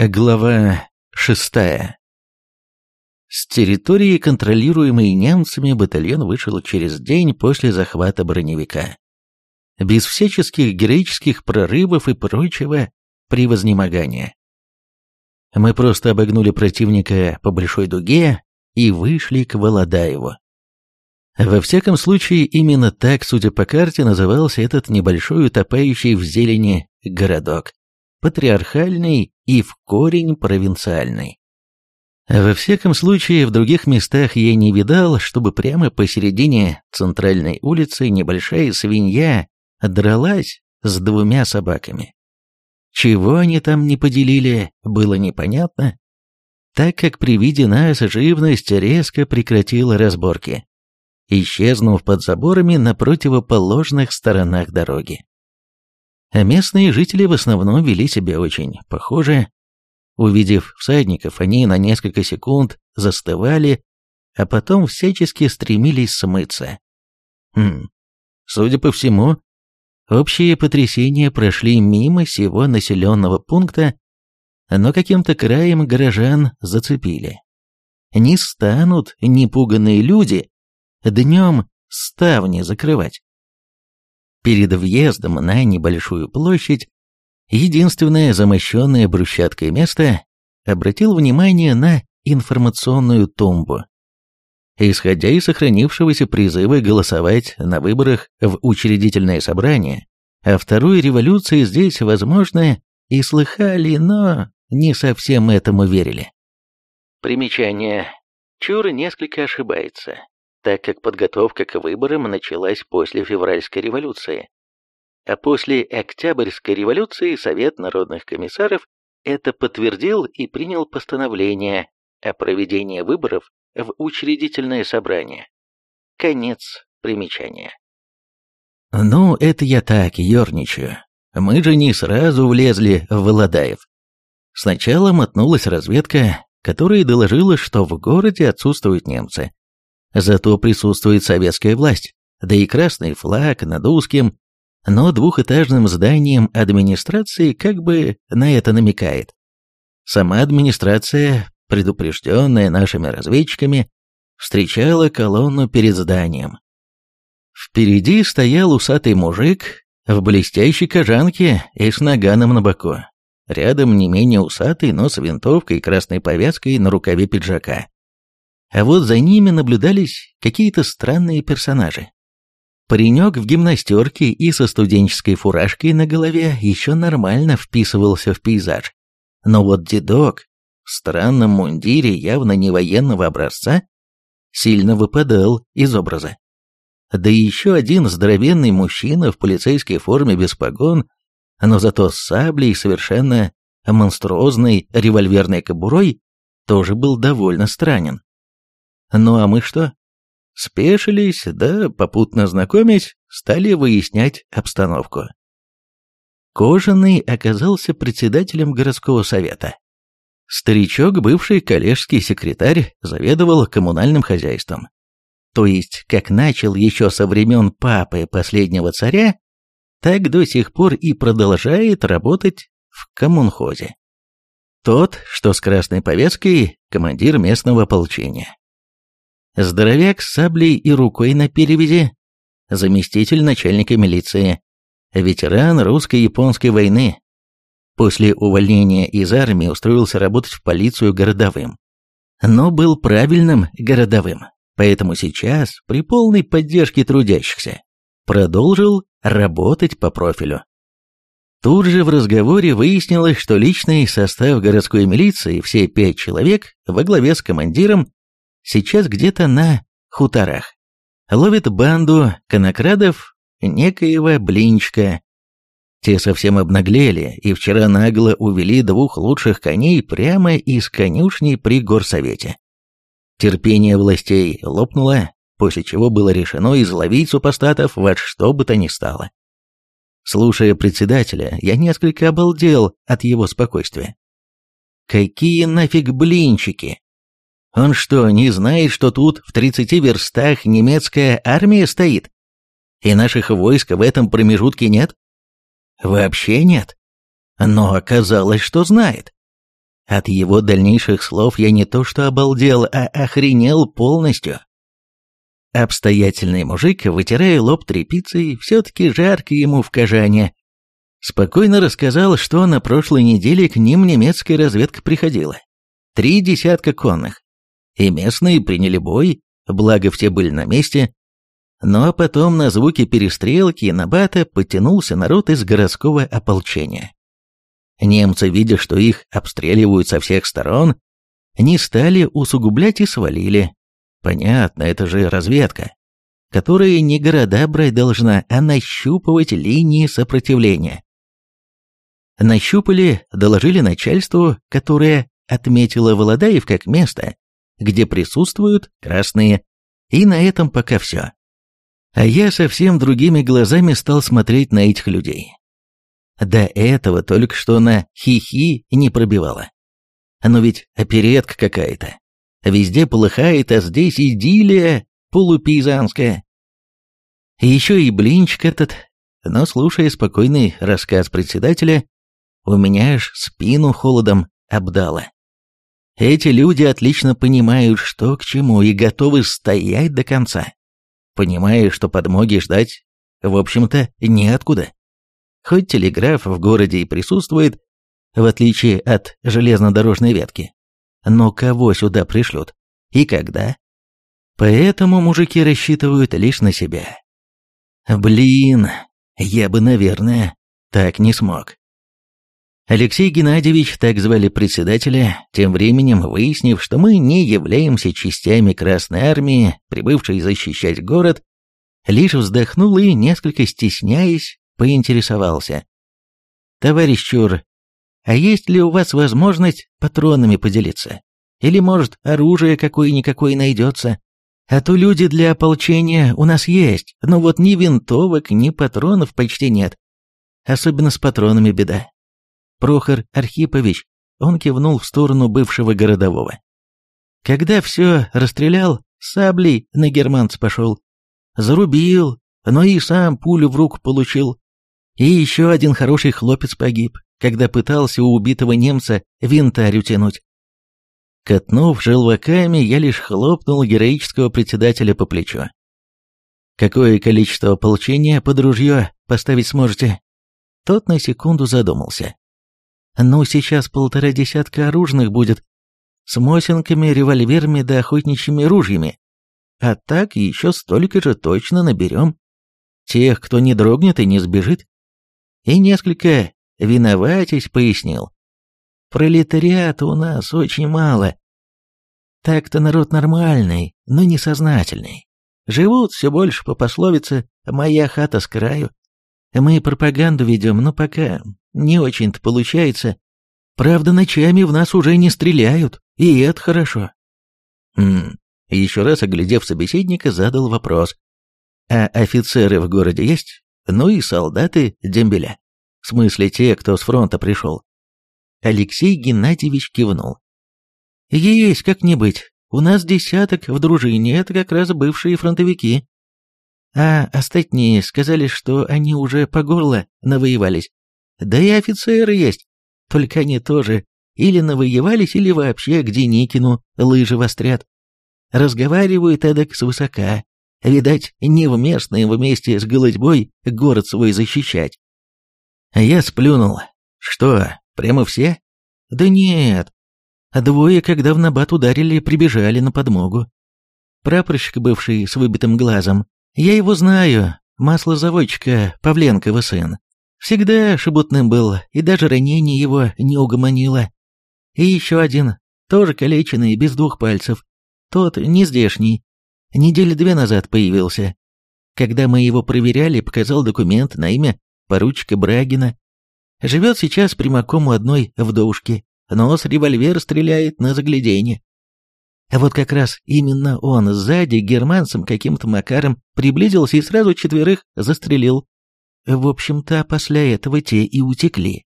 Глава шестая. С территории, контролируемой немцами, батальон вышел через день после захвата броневика. Без всяческих героических прорывов и прочего превознемогания. Мы просто обогнули противника по большой дуге и вышли к Володаеву. Во всяком случае, именно так, судя по карте, назывался этот небольшой утопающий в зелени городок. Патриархальный и в корень провинциальный. Во всяком случае, в других местах я не видал, чтобы прямо посередине центральной улицы небольшая свинья дралась с двумя собаками. Чего они там не поделили, было непонятно, так как при виде нас живность резко прекратила разборки исчезнув под заборами на противоположных сторонах дороги. А местные жители в основном вели себя очень похоже. Увидев всадников, они на несколько секунд застывали, а потом всячески стремились смыться. Хм, судя по всему, общие потрясения прошли мимо сего населенного пункта, но каким-то краем горожан зацепили. Не станут непуганные люди днем ставни закрывать. Перед въездом на небольшую площадь, единственное замощенное брусчаткой место, обратил внимание на информационную тумбу. Исходя из сохранившегося призыва голосовать на выборах в учредительное собрание, о второй революции здесь, возможно, и слыхали, но не совсем этому верили. Примечание. Чур несколько ошибается так как подготовка к выборам началась после февральской революции. А после Октябрьской революции Совет народных комиссаров это подтвердил и принял постановление о проведении выборов в учредительное собрание. Конец примечания. Ну, это я так, ерничаю. Мы же не сразу влезли в Володаев. Сначала мотнулась разведка, которая доложила, что в городе отсутствуют немцы, Зато присутствует советская власть, да и красный флаг над узким, но двухэтажным зданием администрации как бы на это намекает. Сама администрация, предупрежденная нашими разведчиками, встречала колонну перед зданием. Впереди стоял усатый мужик в блестящей кожанке и с наганом на боку. Рядом не менее усатый, но с винтовкой и красной повязкой на рукаве пиджака а вот за ними наблюдались какие-то странные персонажи. Паренек в гимнастерке и со студенческой фуражкой на голове еще нормально вписывался в пейзаж. Но вот дедок в странном мундире явно не военного образца сильно выпадал из образа. Да еще один здоровенный мужчина в полицейской форме без погон, но зато с саблей совершенно монструозной револьверной кобурой, тоже был довольно странен. Ну а мы что? Спешились, да, попутно знакомясь, стали выяснять обстановку. Кожаный оказался председателем городского совета. Старичок, бывший коллежский секретарь, заведовал коммунальным хозяйством. То есть, как начал еще со времен папы последнего царя, так до сих пор и продолжает работать в коммунхозе. Тот, что с красной повесткой, командир местного ополчения. Здоровяк с саблей и рукой на перевязи, заместитель начальника милиции, ветеран русско-японской войны. После увольнения из армии устроился работать в полицию городовым. Но был правильным городовым, поэтому сейчас, при полной поддержке трудящихся, продолжил работать по профилю. Тут же в разговоре выяснилось, что личный состав городской милиции, все пять человек, во главе с командиром, сейчас где-то на хуторах. Ловит банду конокрадов некоего блинчка. Те совсем обнаглели и вчера нагло увели двух лучших коней прямо из конюшни при горсовете. Терпение властей лопнуло, после чего было решено изловить супостатов во что бы то ни стало. Слушая председателя, я несколько обалдел от его спокойствия. Какие нафиг блинчики? Он что, не знает, что тут в 30 верстах немецкая армия стоит? И наших войск в этом промежутке нет? Вообще нет. Но оказалось, что знает. От его дальнейших слов я не то что обалдел, а охренел полностью. Обстоятельный мужик, вытирая лоб тряпицей, все-таки жарко ему в Кажане. Спокойно рассказал, что на прошлой неделе к ним немецкая разведка приходила. Три десятка конных. И местные приняли бой, благо все были на месте. Но потом на звуки перестрелки на бата подтянулся народ из городского ополчения. Немцы, видя, что их обстреливают со всех сторон, не стали усугублять и свалили. Понятно, это же разведка, которая не города брать должна, а нащупывать линии сопротивления. Нащупали, доложили начальству, которое отметило Володаев как место, где присутствуют красные, и на этом пока все. А я совсем другими глазами стал смотреть на этих людей. До этого только что на хихи не пробивало. Но ведь оперетка какая-то. Везде полыхает, а здесь идиллия полупейзанская. Еще и блинчик этот, но слушая спокойный рассказ председателя, у меня аж спину холодом обдало. Эти люди отлично понимают, что к чему, и готовы стоять до конца, понимая, что подмоги ждать, в общем-то, неоткуда. Хоть телеграф в городе и присутствует, в отличие от железнодорожной ветки, но кого сюда пришлют? И когда? Поэтому мужики рассчитывают лишь на себя. Блин, я бы, наверное, так не смог. Алексей Геннадьевич, так звали председателя, тем временем выяснив, что мы не являемся частями Красной Армии, прибывшей защищать город, лишь вздохнул и, несколько стесняясь, поинтересовался. «Товарищ Чур, а есть ли у вас возможность патронами поделиться? Или, может, оружие какое-никакое найдется? А то люди для ополчения у нас есть, но вот ни винтовок, ни патронов почти нет. Особенно с патронами беда. Прохор Архипович, он кивнул в сторону бывшего городового. Когда все расстрелял, саблей на германца пошел. Зарубил, но и сам пулю в руку получил. И еще один хороший хлопец погиб, когда пытался у убитого немца винтарь утянуть. Катнув желваками, я лишь хлопнул героического председателя по плечу. «Какое количество ополчения под ружье поставить сможете?» Тот на секунду задумался. Ну, сейчас полтора десятка оружных будет, с мосинками, револьверами да охотничьими ружьями. А так еще столько же точно наберем. Тех, кто не дрогнет и не сбежит. И несколько виноватись пояснил. Пролетариата у нас очень мало. Так-то народ нормальный, но несознательный. Живут все больше по пословице «моя хата с краю». Мы пропаганду ведем, но пока не очень-то получается. Правда, ночами в нас уже не стреляют, и это хорошо. Хм, еще раз оглядев собеседника, задал вопрос. А офицеры в городе есть? Ну и солдаты дембеля. В смысле, те, кто с фронта пришел. Алексей Геннадьевич кивнул. Есть как-нибудь. У нас десяток в дружине, это как раз бывшие фронтовики. А остальные сказали, что они уже по горло навоевались. Да и офицеры есть, только они тоже или навоевались, или вообще к Деникину лыжи вострят. Разговаривают эдак свысока, видать, невместно им вместе с голодьбой город свой защищать. Я сплюнул. Что, прямо все? Да нет. Двое, когда в набат ударили, прибежали на подмогу. Прапорщик бывший с выбитым глазом. Я его знаю, маслозаводчика Павленкова сын. Всегда шебутным был, и даже ранение его не угомонило. И еще один, тоже калеченный, без двух пальцев. Тот не здешний. Недели две назад появился. Когда мы его проверяли, показал документ на имя поручика Брагина. Живет сейчас прямиком у одной вдовушки, но с револьвер стреляет на загляденье. А вот как раз именно он сзади германцам каким-то макаром приблизился и сразу четверых застрелил. В общем-то, после этого те и утекли.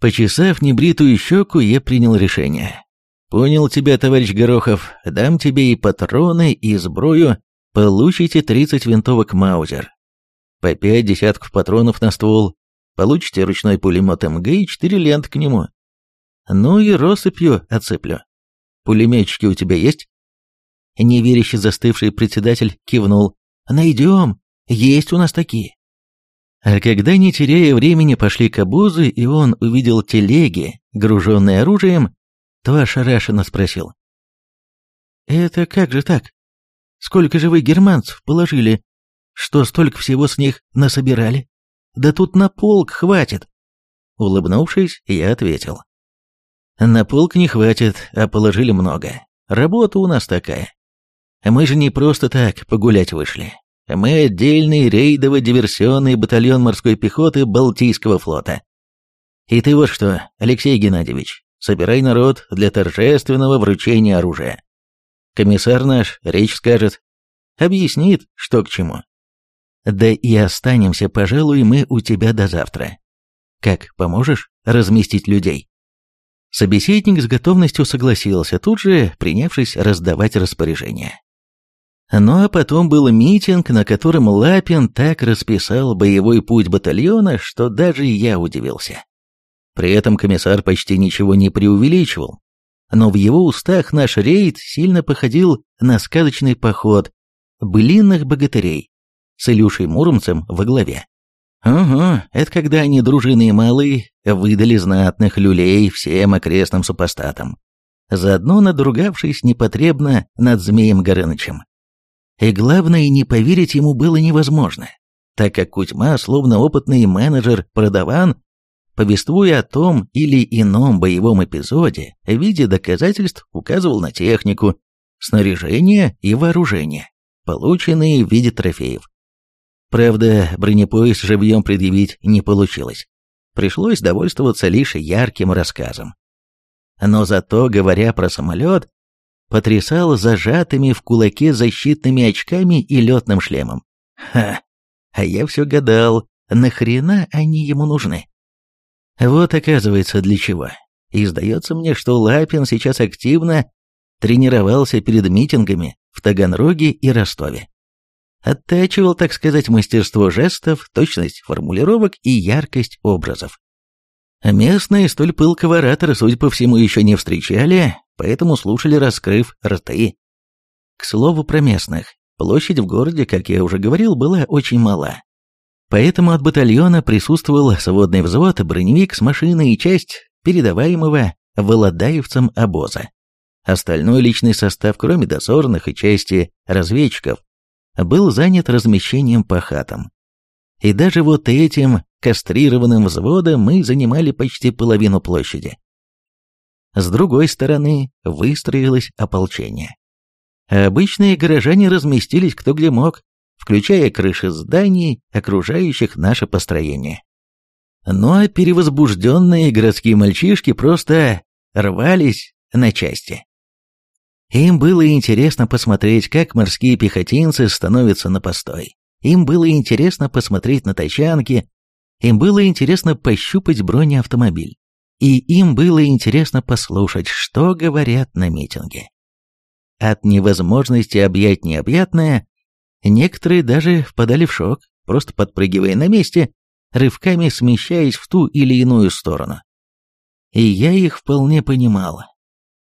Почесав небритую щеку, я принял решение. «Понял тебя, товарищ Горохов, дам тебе и патроны, и сброю, получите 30 винтовок Маузер. По пять десятков патронов на ствол, получите ручной пулемет МГ и четыре ленты к нему. Ну и россыпью отсыплю. Пулеметчики у тебя есть? Неверяще застывший председатель кивнул. Найдем, есть у нас такие. А когда, не теряя времени, пошли к обозу, и он увидел телеги, груженные оружием, то ошарашенно спросил. «Это как же так? Сколько же вы германцев положили? Что столько всего с них насобирали? Да тут на полк хватит!» Улыбнувшись, я ответил. «На полк не хватит, а положили много. Работа у нас такая. Мы же не просто так погулять вышли. Мы отдельный рейдово-диверсионный батальон морской пехоты Балтийского флота. И ты вот что, Алексей Геннадьевич, собирай народ для торжественного вручения оружия. Комиссар наш речь скажет, объяснит, что к чему. Да и останемся, пожалуй, мы у тебя до завтра. Как, поможешь разместить людей?» Собеседник с готовностью согласился, тут же принявшись раздавать распоряжения. Ну а потом был митинг, на котором Лапин так расписал боевой путь батальона, что даже я удивился. При этом комиссар почти ничего не преувеличивал, но в его устах наш рейд сильно походил на сказочный поход былинных богатырей с Илюшей Муромцем во главе. Угу, это когда они, дружины малые, выдали знатных люлей всем окрестным супостатам, заодно надругавшись непотребно над Змеем Горынычем. И главное, не поверить ему было невозможно, так как Кузьма, словно опытный менеджер-продаван, повествуя о том или ином боевом эпизоде, в виде доказательств указывал на технику, снаряжение и вооружение, полученные в виде трофеев. Правда, бронепоезд живьем предъявить не получилось. Пришлось довольствоваться лишь ярким рассказом. Но зато, говоря про самолет, потрясал зажатыми в кулаке защитными очками и летным шлемом. Ха! А я все гадал, нахрена они ему нужны? Вот оказывается для чего. И сдается мне, что Лапин сейчас активно тренировался перед митингами в Таганроге и Ростове. Оттачивал, так сказать, мастерство жестов, точность формулировок и яркость образов. Местные столь пылкого оратора, судя по всему, еще не встречали, поэтому слушали, раскрыв рты. К слову про местных. Площадь в городе, как я уже говорил, была очень мала. Поэтому от батальона присутствовал сводный взвод, броневик с машиной и часть передаваемого володаевцам обоза. Остальной личный состав, кроме дозорных и части разведчиков, был занят размещением по хатам. И даже вот этим кастрированным взводом мы занимали почти половину площади. С другой стороны выстроилось ополчение. обычные горожане разместились кто где мог, включая крыши зданий, окружающих наше построение. Ну а перевозбужденные городские мальчишки просто рвались на части. Им было интересно посмотреть, как морские пехотинцы становятся на постой. Им было интересно посмотреть на тачанки, им было интересно пощупать бронеавтомобиль. И им было интересно послушать, что говорят на митинге. От невозможности объять необъятное, некоторые даже впадали в шок, просто подпрыгивая на месте, рывками смещаясь в ту или иную сторону. И я их вполне понимала.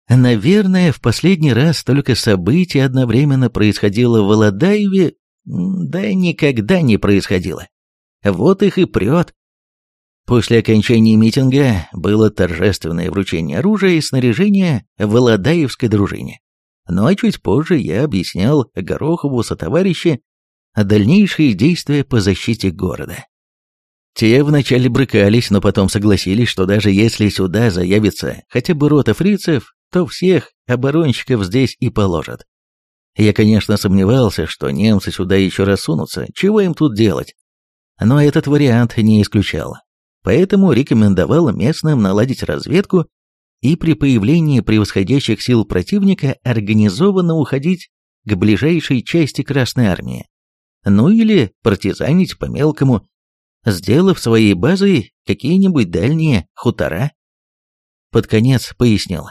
Наверное, в последний раз столько событий одновременно происходило в Володаеве, да никогда не происходило. Вот их и прет. После окончания митинга было торжественное вручение оружия и снаряжения в Володаевской дружине. Ну а чуть позже я объяснял Горохову сотоварищи дальнейшие действия по защите города. Те вначале брыкались, но потом согласились, что даже если сюда заявится хотя бы рота фрицев, то всех оборонщиков здесь и положат. Я, конечно, сомневался, что немцы сюда еще раз сунутся, чего им тут делать. Но этот вариант не исключал. Поэтому рекомендовал местным наладить разведку и при появлении превосходящих сил противника организованно уходить к ближайшей части Красной Армии. Ну или партизанить по-мелкому, сделав своей базой какие-нибудь дальние хутора. Под конец пояснил.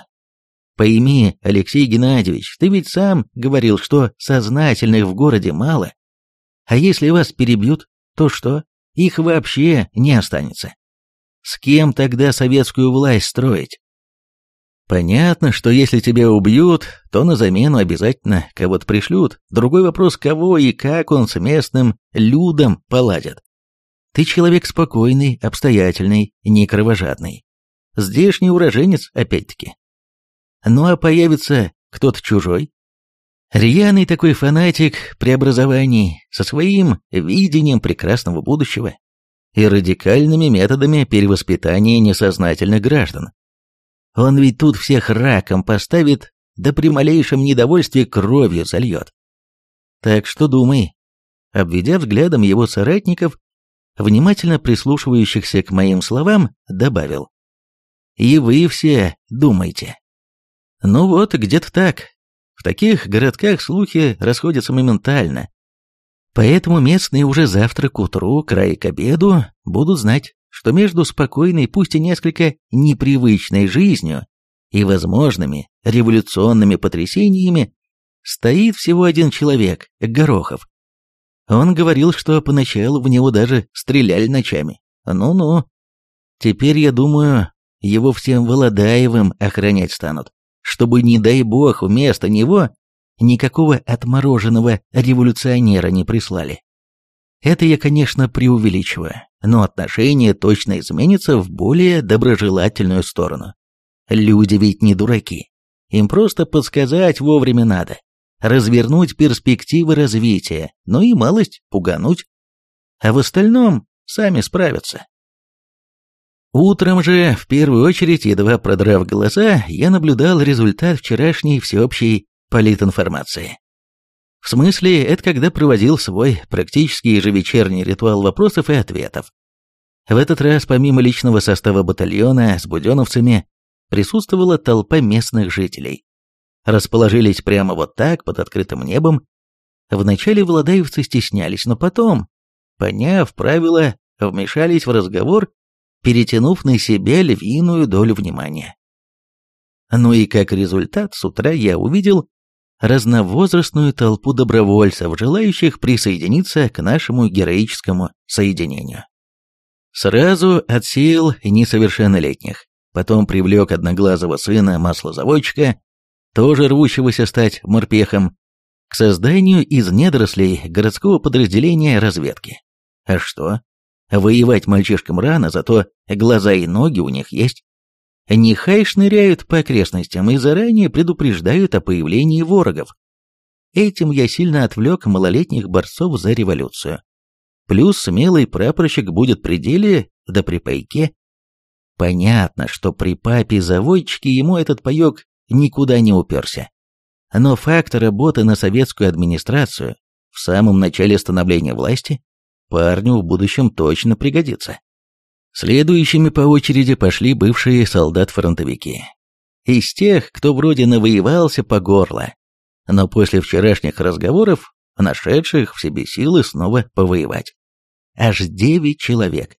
Пойми, Алексей Геннадьевич, ты ведь сам говорил, что сознательных в городе мало. А если вас перебьют, то что? Их вообще не останется. С кем тогда советскую власть строить? Понятно, что если тебя убьют, то на замену обязательно кого-то пришлют. Другой вопрос, кого и как он с местным людом поладит. Ты человек спокойный, обстоятельный, не кровожадный. Здешний уроженец, опять-таки. Ну а появится кто-то чужой? Рьяный такой фанатик преобразований, со своим видением прекрасного будущего и радикальными методами перевоспитания несознательных граждан. Он ведь тут всех раком поставит, да при малейшем недовольстве кровью зальет. Так что думай. Обведя взглядом его соратников, внимательно прислушивающихся к моим словам, добавил. И вы все думайте. Ну вот, где-то так. В таких городках слухи расходятся моментально. Поэтому местные уже завтра к утру, край к обеду, будут знать, что между спокойной, пусть и несколько непривычной жизнью и возможными революционными потрясениями стоит всего один человек, Горохов. Он говорил, что поначалу в него даже стреляли ночами. Ну-ну. Теперь, я думаю, его всем Володаевым охранять станут, чтобы, не дай бог, вместо него никакого отмороженного революционера не прислали. Это я, конечно, преувеличиваю, но отношение точно изменится в более доброжелательную сторону. Люди ведь не дураки. Им просто подсказать вовремя надо, развернуть перспективы развития, ну и малость пугануть. А в остальном сами справятся. Утром же, в первую очередь, едва продрав глаза, я наблюдал результат вчерашней всеобщей политинформации. В смысле, это когда проводил свой практически ежевечерний ритуал вопросов и ответов. В этот раз, помимо личного состава батальона с буденовцами, присутствовала толпа местных жителей. Расположились прямо вот так, под открытым небом. Вначале владаевцы стеснялись, но потом, поняв правила, вмешались в разговор, перетянув на себя львиную долю внимания. Ну и как результат, с утра я увидел, разновозрастную толпу добровольцев, желающих присоединиться к нашему героическому соединению. Сразу отсеял несовершеннолетних, потом привлек одноглазого сына маслозаводчика, тоже рвущегося стать морпехом, к созданию из недорослей городского подразделения разведки. А что? Воевать мальчишкам рано, зато глаза и ноги у них есть. Нехай шныряют по окрестностям и заранее предупреждают о появлении ворогов. Этим я сильно отвлек малолетних борцов за революцию. Плюс смелый прапорщик будет при деле, да при пайке. Понятно, что при папе-заводчике ему этот паек никуда не уперся. Но факт работы на советскую администрацию в самом начале становления власти парню в будущем точно пригодится. Следующими по очереди пошли бывшие солдат-фронтовики. Из тех, кто вроде навоевался по горло, но после вчерашних разговоров, нашедших в себе силы снова повоевать. Аж девять человек.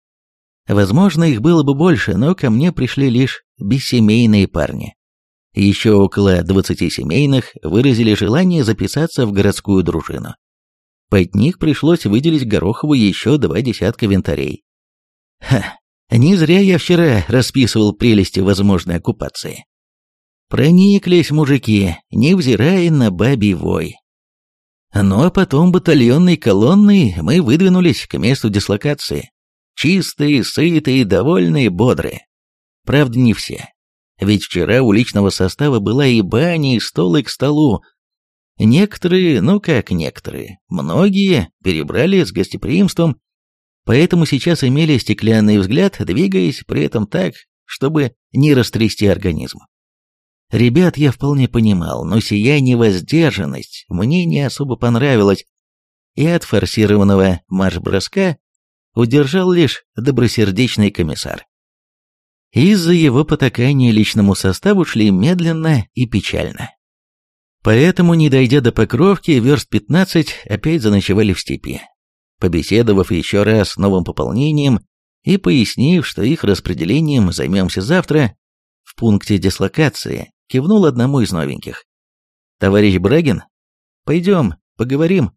Возможно, их было бы больше, но ко мне пришли лишь бессемейные парни. Еще около двадцати семейных выразили желание записаться в городскую дружину. Под них пришлось выделить Горохову еще два десятка винтарей. Ха, не зря я вчера расписывал прелести возможной оккупации. Прониклись мужики, невзирая на бабий вой. Ну а потом батальонной колонной мы выдвинулись к месту дислокации. Чистые, сытые, довольные, бодрые. Правда, не все. Ведь вчера у личного состава была и баня, и столы к столу. Некоторые, ну как некоторые, многие перебрали с гостеприимством поэтому сейчас имели стеклянный взгляд, двигаясь при этом так, чтобы не растрясти организм. Ребят я вполне понимал, но сия невоздержанность мне не особо понравилась, и от форсированного марш-броска удержал лишь добросердечный комиссар. Из-за его потакания личному составу шли медленно и печально. Поэтому, не дойдя до Покровки, верст 15 опять заночевали в степи. Побеседовав еще раз с новым пополнением и пояснив, что их распределением займемся завтра, в пункте дислокации кивнул одному из новеньких. «Товарищ Брагин, пойдем, поговорим».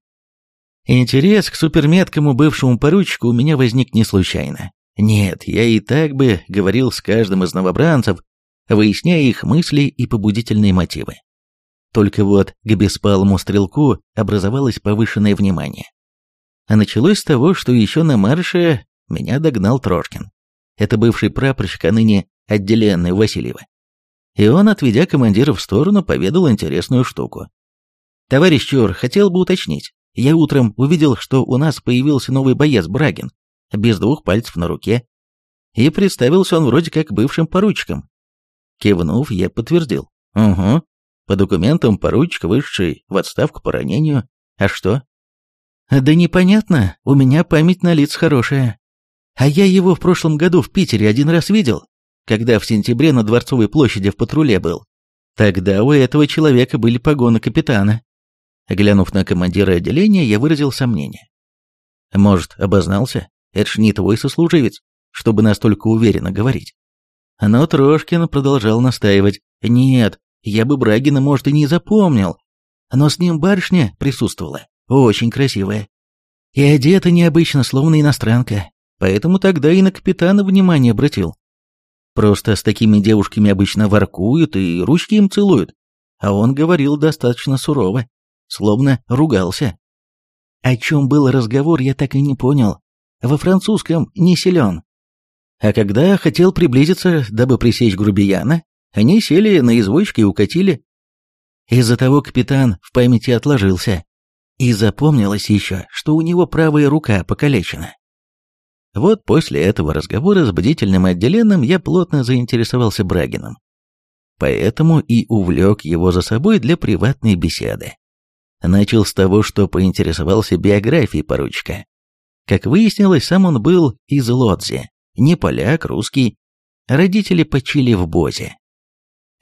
Интерес к суперметкому бывшему поручику у меня возник не случайно. Нет, я и так бы говорил с каждым из новобранцев, выясняя их мысли и побудительные мотивы. Только вот к беспалому стрелку образовалось повышенное внимание. А началось с того, что еще на марше меня догнал Трошкин. Это бывший прапорщик, а ныне отделенный Васильева. И он, отведя командира в сторону, поведал интересную штуку. «Товарищ Чур, хотел бы уточнить. Я утром увидел, что у нас появился новый боец Брагин, без двух пальцев на руке. И представился он вроде как бывшим поручиком. Кивнув, я подтвердил. Угу. По документам поручик высший в отставку по ранению. А что? Да непонятно, у меня память на лиц хорошая. А я его в прошлом году в Питере один раз видел, когда в сентябре на Дворцовой площади в патруле был. Тогда у этого человека были погоны капитана. Глянув на командира отделения, я выразил сомнение. Может, обознался? Это ж не твой сослуживец, чтобы настолько уверенно говорить. Но Трошкин продолжал настаивать. Нет, я бы Брагина, может, и не запомнил. Но с ним барышня присутствовала, очень красивая. И одета необычно, словно иностранка. Поэтому тогда и на капитана внимание обратил. Просто с такими девушками обычно воркуют и ручки им целуют. А он говорил достаточно сурово, словно ругался. О чем был разговор, я так и не понял. Во французском не силен. А когда хотел приблизиться, дабы пресечь грубияна, они сели на извозчик и укатили. Из-за того капитан в памяти отложился. И запомнилось еще, что у него правая рука покалечена. Вот после этого разговора с бдительным отделенным я плотно заинтересовался Брагином. Поэтому и увлек его за собой для приватной беседы. Начал с того, что поинтересовался биографией поручика. Как выяснилось, сам он был из Лодзи, не поляк, русский. Родители почили в Бозе.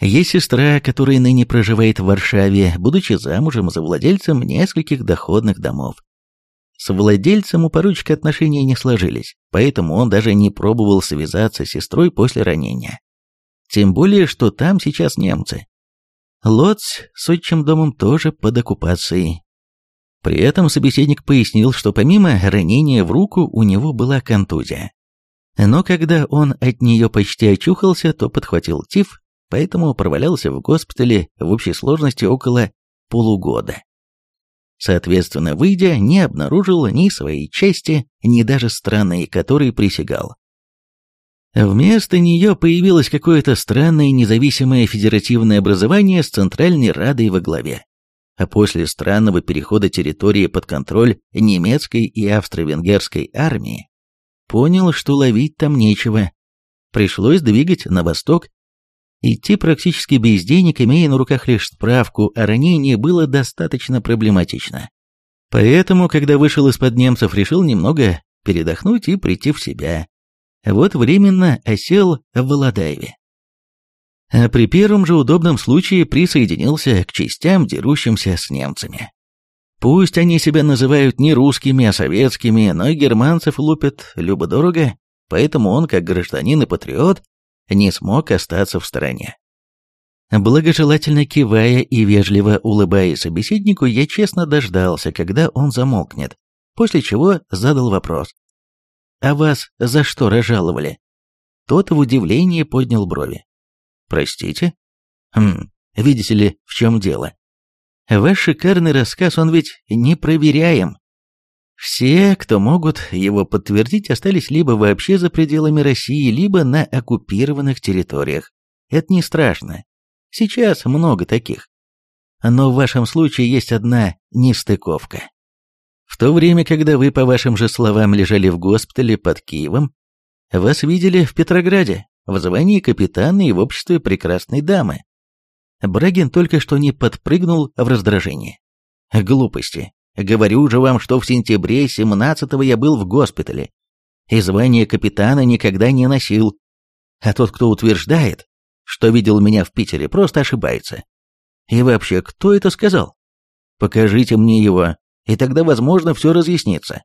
Есть сестра, которая ныне проживает в Варшаве, будучи замужем за владельцем нескольких доходных домов. С владельцем у поручика отношения не сложились, поэтому он даже не пробовал связаться с сестрой после ранения. Тем более, что там сейчас немцы. Лоц с отчим домом тоже под оккупацией. При этом собеседник пояснил, что помимо ранения в руку у него была контузия. Но когда он от нее почти очухался, то подхватил тиф, поэтому провалялся в госпитале в общей сложности около полугода. Соответственно, выйдя, не обнаружил ни своей чести, ни даже страны, которой присягал. Вместо нее появилось какое-то странное независимое федеративное образование с Центральной Радой во главе. А после странного перехода территории под контроль немецкой и австро-венгерской армии, понял, что ловить там нечего. Пришлось двигать на восток. Идти практически без денег, имея на руках лишь справку о ранении, было достаточно проблематично. Поэтому, когда вышел из-под немцев, решил немного передохнуть и прийти в себя. Вот временно осел в Володаеве. А при первом же удобном случае присоединился к частям, дерущимся с немцами. Пусть они себя называют не русскими, а советскими, но германцев лупят любо-дорого, поэтому он, как гражданин и патриот, не смог остаться в стороне. Благожелательно кивая и вежливо улыбаясь собеседнику, я честно дождался, когда он замолкнет, после чего задал вопрос. «А вас за что разжаловали?» Тот в удивлении поднял брови. «Простите?» «Хм, видите ли, в чем дело?» Ваш шикарный рассказ, он ведь непроверяем. Все, кто могут его подтвердить, остались либо вообще за пределами России, либо на оккупированных территориях. Это не страшно. Сейчас много таких. Но в вашем случае есть одна нестыковка. В то время, когда вы, по вашим же словам, лежали в госпитале под Киевом, вас видели в Петрограде, в звании капитана и в обществе прекрасной дамы. Брагин только что не подпрыгнул в раздражении. Глупости. Говорю же вам, что в сентябре 17-го я был в госпитале. И звание капитана никогда не носил. А тот, кто утверждает, что видел меня в Питере, просто ошибается. И вообще, кто это сказал? Покажите мне его, и тогда, возможно, все разъяснится.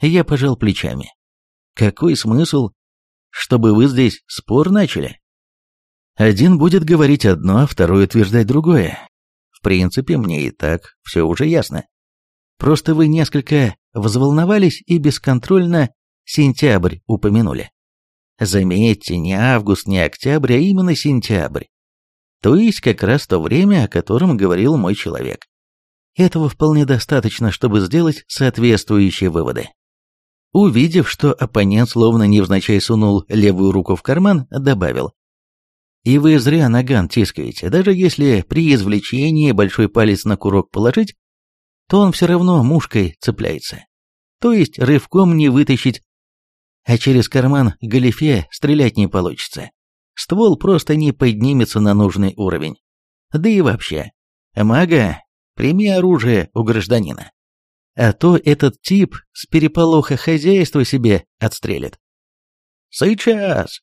Я пожал плечами. Какой смысл, чтобы вы здесь спор начали? Один будет говорить одно, а второй утверждать другое. В принципе, мне и так все уже ясно. Просто вы несколько взволновались и бесконтрольно сентябрь упомянули. Заметьте, не август, не октябрь, а именно сентябрь. То есть как раз то время, о котором говорил мой человек. Этого вполне достаточно, чтобы сделать соответствующие выводы. Увидев, что оппонент словно невзначай сунул левую руку в карман, добавил. «И вы зря наган тискаете. Даже если при извлечении большой палец на курок положить, то он все равно мушкой цепляется. То есть рывком не вытащить, а через карман галифе стрелять не получится. Ствол просто не поднимется на нужный уровень. Да и вообще, мага, прими оружие у гражданина. А то этот тип с переполоха хозяйства себе отстрелит. Сейчас!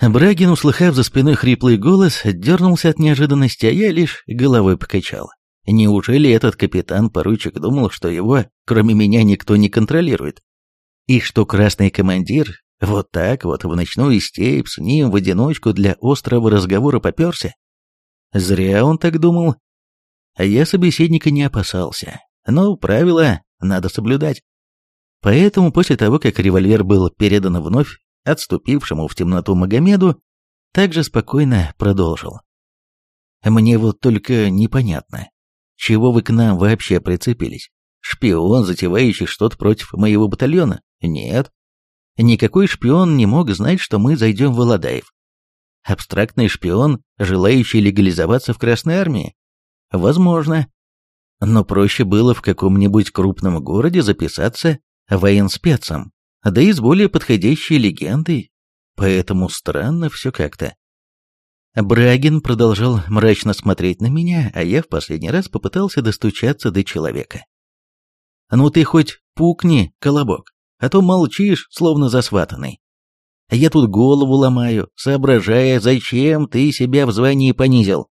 Брагин, услыхав за спиной хриплый голос, дернулся от неожиданности, а я лишь головой покачал. Неужели этот капитан-поручик думал, что его, кроме меня, никто не контролирует? И что красный командир вот так вот в ночную степь с ним в одиночку для острого разговора поперся? Зря он так думал. А я собеседника не опасался. Но правила надо соблюдать. Поэтому после того, как револьвер был передан вновь отступившему в темноту Магомеду, также спокойно продолжил. «Мне вот только непонятно, чего вы к нам вообще прицепились? Шпион, затевающий что-то против моего батальона? Нет. Никакой шпион не мог знать, что мы зайдем в Володаев. Абстрактный шпион, желающий легализоваться в Красной Армии? Возможно. Но проще было в каком-нибудь крупном городе записаться военспецом, да и с более подходящей легендой. Поэтому странно все как-то. Брагин продолжал мрачно смотреть на меня, а я в последний раз попытался достучаться до человека. «Ну ты хоть пукни, колобок, а то молчишь, словно засватанный. Я тут голову ломаю, соображая, зачем ты себя в звании понизил.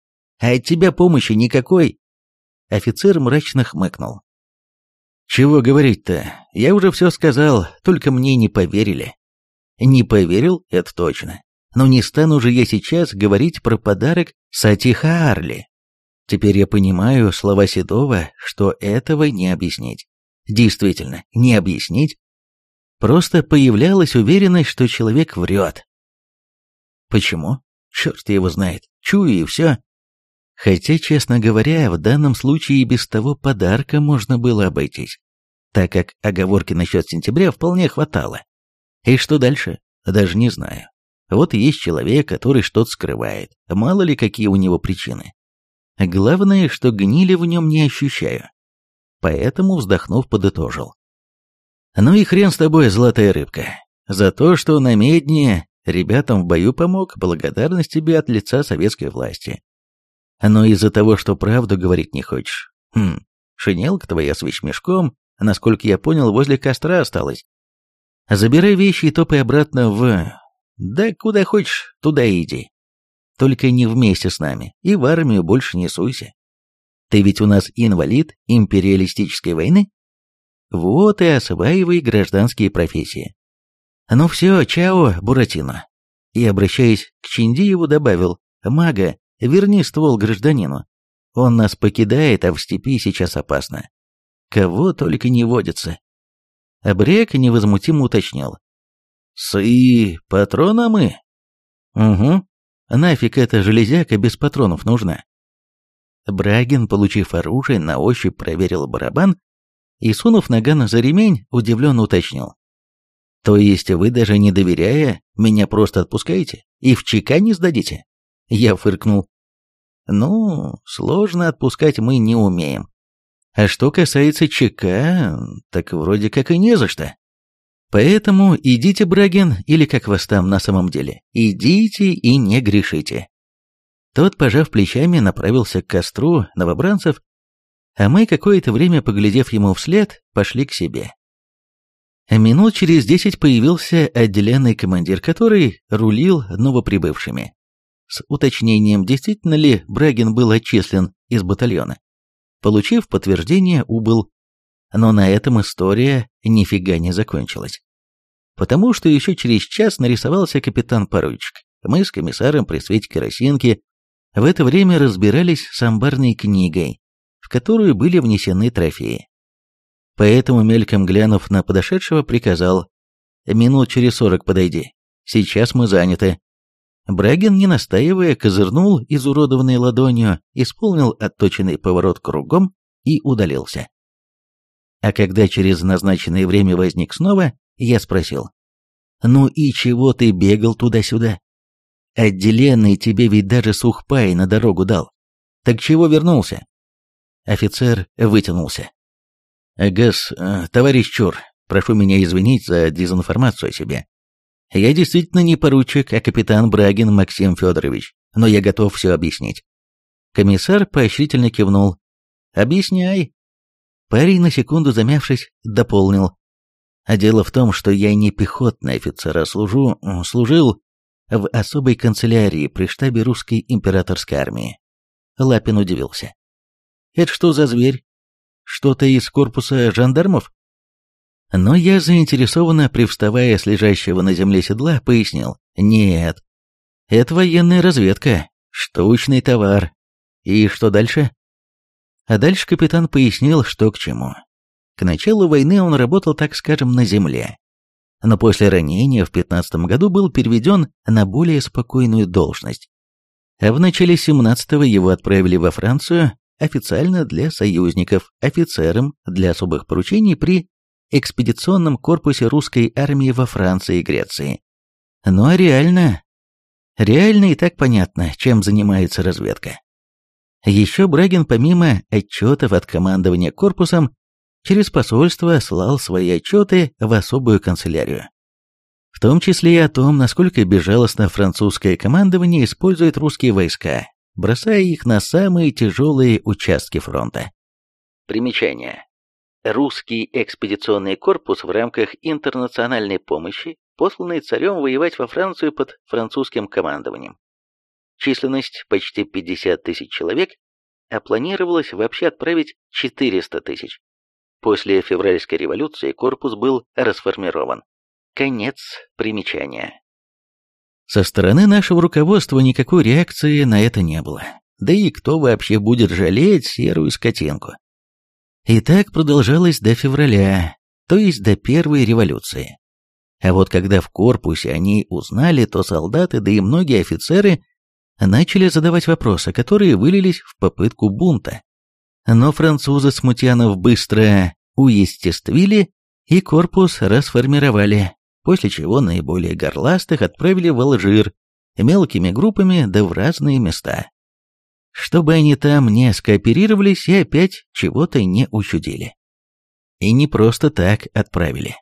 А от тебя помощи никакой». Офицер мрачно хмыкнул. «Чего говорить-то? Я уже все сказал, только мне не поверили». «Не поверил, это точно. Но не стану же я сейчас говорить про подарок Сатиха Арли. Теперь я понимаю слова Седова, что этого не объяснить. Действительно, не объяснить. Просто появлялась уверенность, что человек врет. Почему? Черт его знает. Чую и все. Хотя, честно говоря, в данном случае и без того подарка можно было обойтись, так как оговорки насчет сентября вполне хватало. И что дальше? Даже не знаю. Вот есть человек, который что-то скрывает, мало ли какие у него причины. Главное, что гнили в нем не ощущаю. Поэтому, вздохнув, подытожил. Ну и хрен с тобой, золотая рыбка. За то, что на медне ребятам в бою помог, благодарность тебе от лица советской власти. Но из-за того, что правду говорить не хочешь. Хм, шинелка твоя с вещмешком, насколько я понял, возле костра осталась. Забирай вещи и топай обратно в да куда хочешь, туда иди. Только не вместе с нами, и в армию больше не суйся. Ты ведь у нас инвалид империалистической войны? Вот и осваивай гражданские профессии. Ну все, чао, Буратино. И, обращаясь к Чиндиеву, добавил, мага, верни ствол гражданину. Он нас покидает, а в степи сейчас опасно. Кого только не водится. Абрек невозмутимо уточнил. С и патрона мы? Угу. Нафиг эта железяка без патронов нужна? Брагин, получив оружие, на ощупь проверил барабан и, сунув наган за ремень, удивленно уточнил. То есть вы даже не доверяя, меня просто отпускаете и в ЧК не сдадите? Я фыркнул. Ну, сложно отпускать мы не умеем. А что касается ЧК, так вроде как и не за что. Поэтому идите, Брагин, или как вас там на самом деле, идите и не грешите. Тот, пожав плечами, направился к костру новобранцев, а мы, какое-то время поглядев ему вслед, пошли к себе. Минут через десять появился отделенный командир, который рулил новоприбывшими. С уточнением, действительно ли Брагин был отчислен из батальона. Получив подтверждение, убыл. Но на этом история нифига не закончилась потому что еще через час нарисовался капитан-поручик. Мы с комиссаром при свете керосинки в это время разбирались с амбарной книгой, в которую были внесены трофеи. Поэтому, мельком глянув на подошедшего, приказал «Минут через сорок подойди». Сейчас мы заняты». Брагин, не настаивая, козырнул изуродованной ладонью, исполнил отточенный поворот кругом и удалился. А когда через назначенное время возник снова, я спросил. «Ну и чего ты бегал туда-сюда? Отделенный тебе ведь даже сухпай на дорогу дал. Так чего вернулся?» Офицер вытянулся. «Газ, э, товарищ Чур, прошу меня извинить за дезинформацию о себе. Я действительно не поручик, а капитан Брагин Максим Федорович, но я готов все объяснить». Комиссар поощрительно кивнул. «Объясняй, Парень, на секунду замявшись, дополнил. А дело в том, что я не пехотный офицер, а служу, служил в особой канцелярии при штабе русской императорской армии. Лапин удивился. Это что за зверь? Что-то из корпуса жандармов? Но я заинтересованно, привставая с лежащего на земле седла, пояснил. Нет, это военная разведка, штучный товар. И что дальше? А дальше капитан пояснил, что к чему. К началу войны он работал, так скажем, на земле. Но после ранения в 15 году был переведен на более спокойную должность. А в начале 17-го его отправили во Францию официально для союзников, офицером для особых поручений при экспедиционном корпусе русской армии во Франции и Греции. Ну а реально... Реально и так понятно, чем занимается разведка. Еще Брагин помимо отчетов от командования корпусом, через посольство слал свои отчеты в особую канцелярию. В том числе и о том, насколько безжалостно французское командование использует русские войска, бросая их на самые тяжелые участки фронта. Примечание. Русский экспедиционный корпус в рамках интернациональной помощи, посланный царем воевать во Францию под французским командованием численность почти 50 тысяч человек, а планировалось вообще отправить 400 тысяч. После февральской революции корпус был расформирован. Конец примечания. Со стороны нашего руководства никакой реакции на это не было. Да и кто вообще будет жалеть серую скотинку? И так продолжалось до февраля, то есть до первой революции. А вот когда в корпусе они узнали, то солдаты, да и многие офицеры начали задавать вопросы, которые вылились в попытку бунта. Но французы Смутьянов быстро уестествили и корпус расформировали, после чего наиболее горластых отправили в Алжир мелкими группами да в разные места. Чтобы они там не скооперировались и опять чего-то не учудили. И не просто так отправили.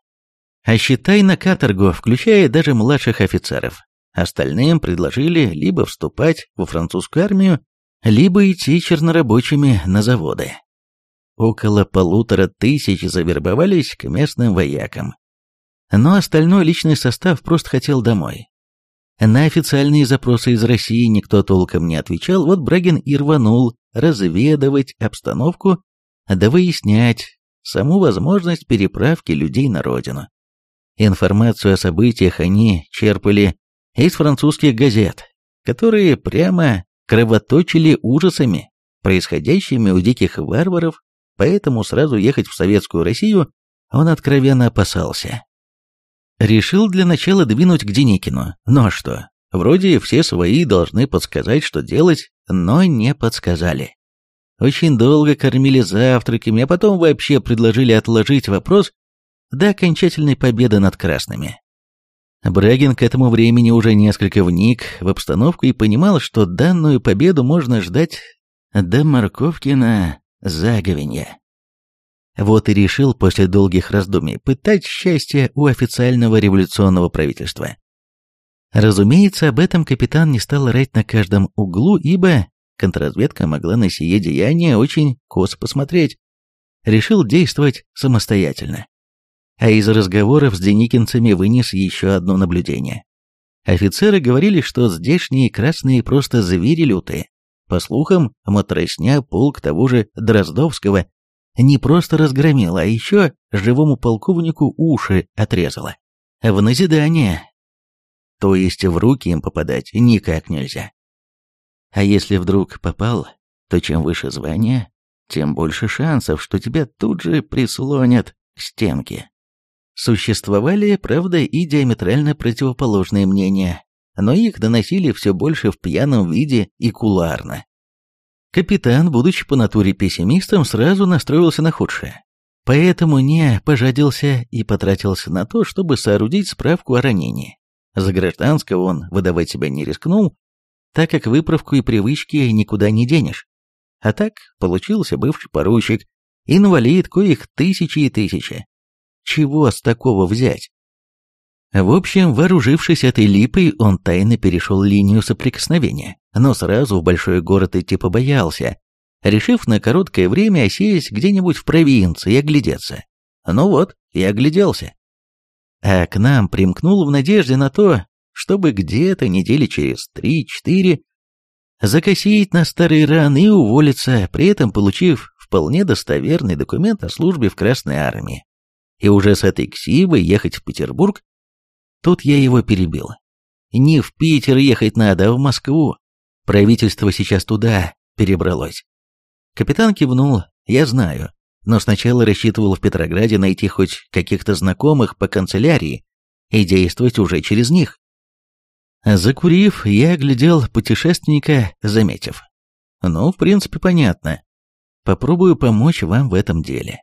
А считай на каторгу, включая даже младших офицеров. Остальным предложили либо вступать во французскую армию, либо идти чернорабочими на заводы. Около полутора тысяч завербовались к местным воякам. Но остальной личный состав просто хотел домой. На официальные запросы из России никто толком не отвечал, вот Брагин и рванул разведывать обстановку, да выяснять саму возможность переправки людей на родину. Информацию о событиях они черпали из французских газет, которые прямо кровоточили ужасами, происходящими у диких варваров, поэтому сразу ехать в Советскую Россию он откровенно опасался. Решил для начала двинуть к Деникину, ну а что, вроде все свои должны подсказать, что делать, но не подсказали. Очень долго кормили завтраками, а потом вообще предложили отложить вопрос до окончательной победы над красными. Брагин к этому времени уже несколько вник в обстановку и понимал, что данную победу можно ждать до Марковкина заговенья. Вот и решил после долгих раздумий пытать счастье у официального революционного правительства. Разумеется, об этом капитан не стал рать на каждом углу, ибо контрразведка могла на сие деяние очень косо посмотреть. Решил действовать самостоятельно а из разговоров с деникинцами вынес еще одно наблюдение. Офицеры говорили, что здешние красные просто звери лютые. По слухам, матросня полк того же Дроздовского не просто разгромила, а еще живому полковнику уши отрезала. В назидание. То есть в руки им попадать никак нельзя. А если вдруг попал, то чем выше звание, тем больше шансов, что тебя тут же прислонят к стенке. Существовали, правда, и диаметрально противоположные мнения, но их доносили все больше в пьяном виде и кулуарно. Капитан, будучи по натуре пессимистом, сразу настроился на худшее. Поэтому не пожадился и потратился на то, чтобы соорудить справку о ранении. За гражданского он выдавать себя не рискнул, так как выправку и привычки никуда не денешь. А так получился бывший поручик, инвалид, коих тысячи и тысячи. Чего с такого взять? В общем, вооружившись этой липой, он тайно перешел линию соприкосновения, но сразу в большой город идти побоялся, решив на короткое время осесть где-нибудь в провинции и оглядеться. Ну вот, и огляделся. А к нам примкнул в надежде на то, чтобы где-то недели через три-четыре закосить на старые раны и уволиться, при этом получив вполне достоверный документ о службе в Красной Армии. И уже с этой ксивой ехать в Петербург Тут я его перебил. Не в Питер ехать надо, а в Москву. Правительство сейчас туда перебралось. Капитан кивнул, я знаю, но сначала рассчитывал в Петрограде найти хоть каких-то знакомых по канцелярии и действовать уже через них. Закурив, я глядел путешественника, заметив. Ну, в принципе, понятно. Попробую помочь вам в этом деле.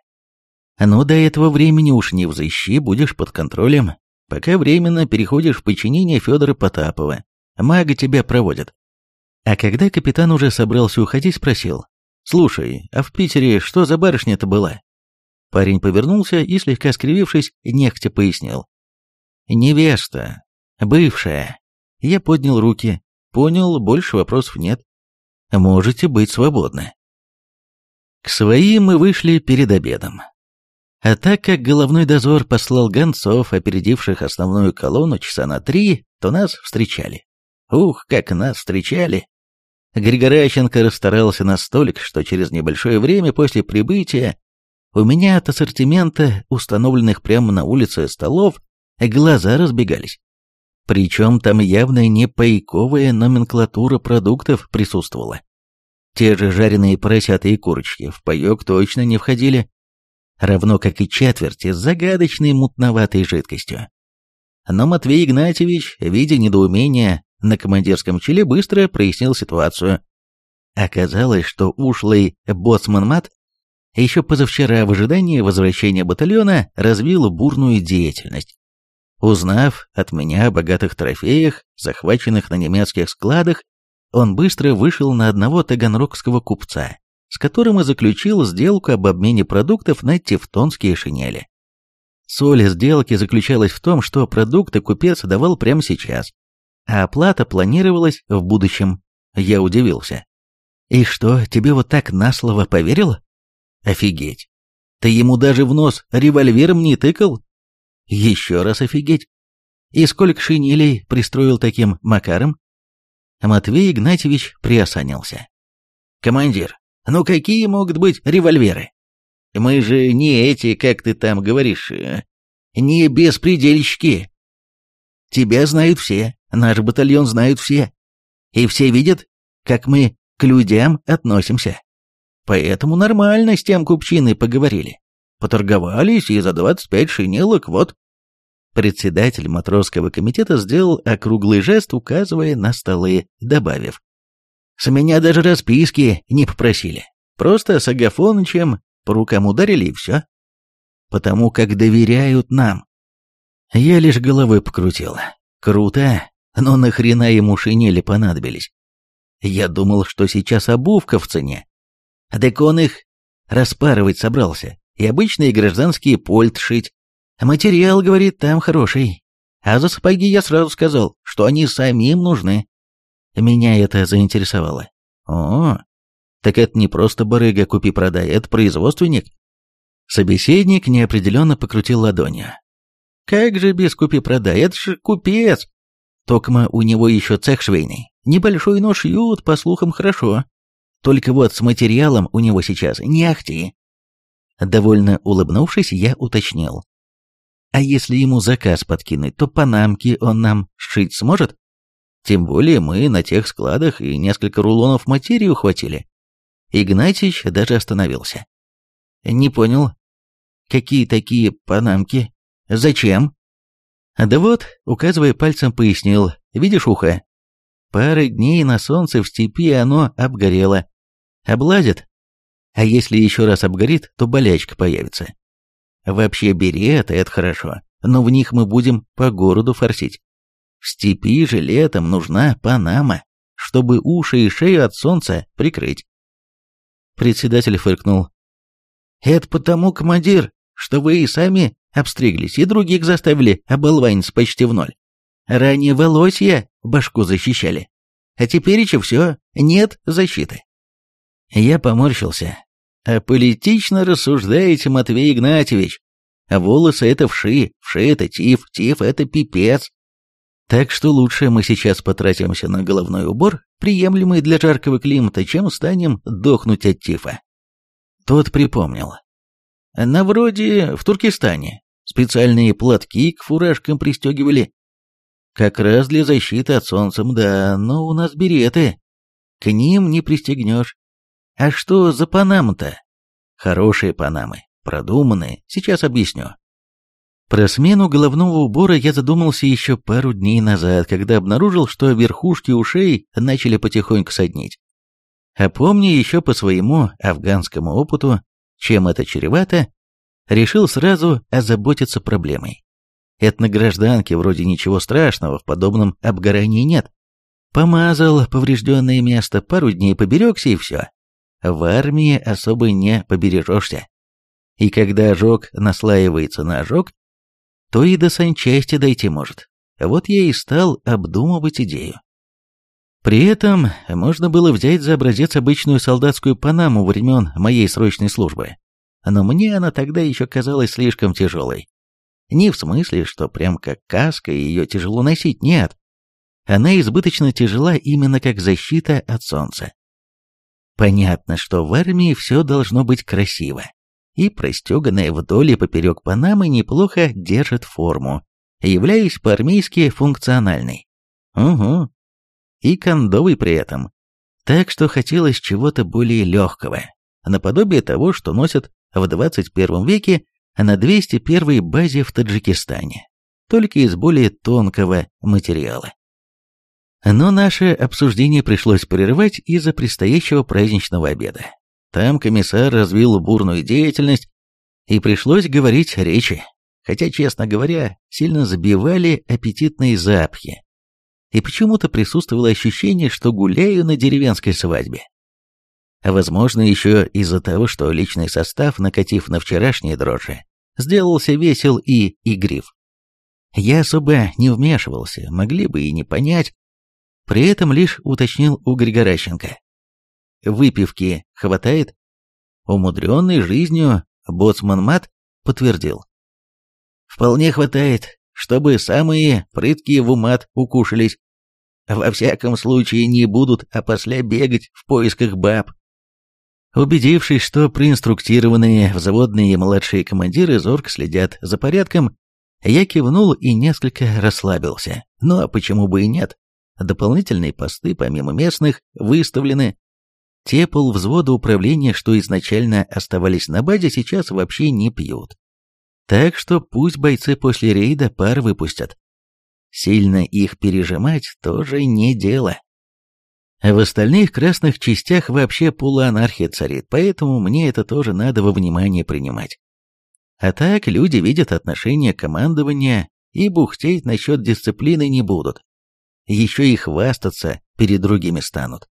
Но до этого времени уж не взыщи, будешь под контролем, пока временно переходишь в подчинение Федора Потапова. Мага тебя проводят. А когда капитан уже собрался уходить, спросил. «Слушай, а в Питере что за барышня-то была?» Парень повернулся и, слегка скривившись, нехотя пояснил. «Невеста. Бывшая». Я поднял руки. Понял, больше вопросов нет. Можете быть свободны. К своим мы вышли перед обедом. А так как головной дозор послал гонцов, опередивших основную колонну часа на три, то нас встречали. Ух, как нас встречали! Григоряченко расстарался на столик, что через небольшое время после прибытия у меня от ассортимента, установленных прямо на улице столов, глаза разбегались. Причем там явно не пайковая номенклатура продуктов присутствовала. Те же жареные поросята и курочки в паек точно не входили, равно как и четверти с загадочной мутноватой жидкостью. Но Матвей Игнатьевич, видя недоумение на командирском челе, быстро прояснил ситуацию. Оказалось, что ушлый боцман Мат еще позавчера в ожидании возвращения батальона развил бурную деятельность. Узнав от меня о богатых трофеях, захваченных на немецких складах, он быстро вышел на одного таганрогского купца, с которым и заключил сделку об обмене продуктов на тевтонские шинели. Соль сделки заключалась в том, что продукты купец давал прямо сейчас, а оплата планировалась в будущем. Я удивился. «И что, тебе вот так на слово поверил?» «Офигеть! Ты ему даже в нос револьвером не тыкал?» «Еще раз офигеть! И сколько шинелей пристроил таким макаром?» Матвей Игнатьевич приосанился. «Командир, ну какие могут быть револьверы? Мы же не эти, как ты там говоришь, э, не беспредельщики. Тебя знают все, наш батальон знают все. И все видят, как мы к людям относимся. Поэтому нормально с тем купчиной поговорили. Поторговались и за 25 шинелок вот. Председатель матросского комитета сделал округлый жест, указывая на столы, добавив. С меня даже расписки не попросили. Просто с Агафонычем по рукам ударили и все. Потому как доверяют нам. Я лишь головой покрутил. Круто, но нахрена ему шинели понадобились? Я думал, что сейчас обувка в цене. Так он их распарывать собрался и обычные гражданские польт шить. Материал, говорит, там хороший. А за сапоги я сразу сказал, что они самим нужны. Меня это заинтересовало. О, так это не просто барыга купи-продай, это производственник. Собеседник неопределенно покрутил ладонью. Как же без купи-продай, это же купец. Токма у него еще цех швейный. Небольшой, но шьют, по слухам, хорошо. Только вот с материалом у него сейчас не ахти. Довольно улыбнувшись, я уточнил. А если ему заказ подкинуть, то панамки он нам сшить сможет? Тем более мы на тех складах и несколько рулонов материи ухватили. Игнатьич даже остановился. Не понял. Какие такие панамки? Зачем? Да вот, указывая пальцем, пояснил. Видишь ухо? Пары дней на солнце в степи оно обгорело. Облазит. А если еще раз обгорит, то болячка появится. Вообще бери это, это хорошо, но в них мы будем по городу форсить. В степи же летом нужна панама, чтобы уши и шею от солнца прикрыть. Председатель фыркнул. «Это потому, командир, что вы и сами обстриглись, и других заставили оболваниться почти в ноль. Ранее волосья башку защищали, а теперь еще все, нет защиты». Я поморщился. «А политично рассуждаете, Матвей Игнатьевич. Волосы — это вши, вши — это тиф, тиф — это пипец. Так что лучше мы сейчас потратимся на головной убор, приемлемый для жаркого климата, чем станем дохнуть от тифа. Тот припомнил. На вроде в Туркестане. Специальные платки к фуражкам пристегивали. Как раз для защиты от солнца, да, но у нас береты. К ним не пристегнешь. А что за панамы-то? Хорошие панамы, продуманные, сейчас объясню. Про смену головного убора я задумался еще пару дней назад, когда обнаружил, что верхушки ушей начали потихоньку соднить. А помня еще по своему афганскому опыту, чем это чревато, решил сразу озаботиться проблемой. Это на гражданке вроде ничего страшного, в подобном обгорании нет. Помазал поврежденное место, пару дней поберегся и все. В армии особо не побережешься. И когда ожог наслаивается на ожог, то и до санчасти дойти может. Вот я и стал обдумывать идею. При этом можно было взять за образец обычную солдатскую панаму времен моей срочной службы. Но мне она тогда еще казалась слишком тяжелой. Не в смысле, что прям как каска, ее тяжело носить, нет. Она избыточно тяжела именно как защита от солнца. Понятно, что в армии все должно быть красиво и простеганная вдоль и поперек Панамы неплохо держит форму, являясь по-армейски функциональной. Угу. И кондовой при этом. Так что хотелось чего-то более легкого, наподобие того, что носят в 21 веке на 201 базе в Таджикистане, только из более тонкого материала. Но наше обсуждение пришлось прерывать из-за предстоящего праздничного обеда. Там комиссар развил бурную деятельность, и пришлось говорить речи, хотя, честно говоря, сильно забивали аппетитные запахи. И почему-то присутствовало ощущение, что гуляю на деревенской свадьбе. А возможно, еще из-за того, что личный состав, накатив на вчерашние дрожжи, сделался весел и игрив. Я особо не вмешивался, могли бы и не понять, при этом лишь уточнил у Григоращенко. Выпивки хватает? Умудренный жизнью боцман Мат подтвердил. Вполне хватает, чтобы самые прыткие в умат укушались. Во всяком случае не будут опосля бегать в поисках баб. Убедившись, что проинструктированные взводные младшие командиры зорко следят за порядком, я кивнул и несколько расслабился. Ну а почему бы и нет? Дополнительные посты, помимо местных, выставлены, те полвзвода управления, что изначально оставались на базе, сейчас вообще не пьют. Так что пусть бойцы после рейда пар выпустят. Сильно их пережимать тоже не дело. В остальных красных частях вообще полуанархия царит, поэтому мне это тоже надо во внимание принимать. А так люди видят отношение командования и бухтеть насчет дисциплины не будут. Еще и хвастаться перед другими станут.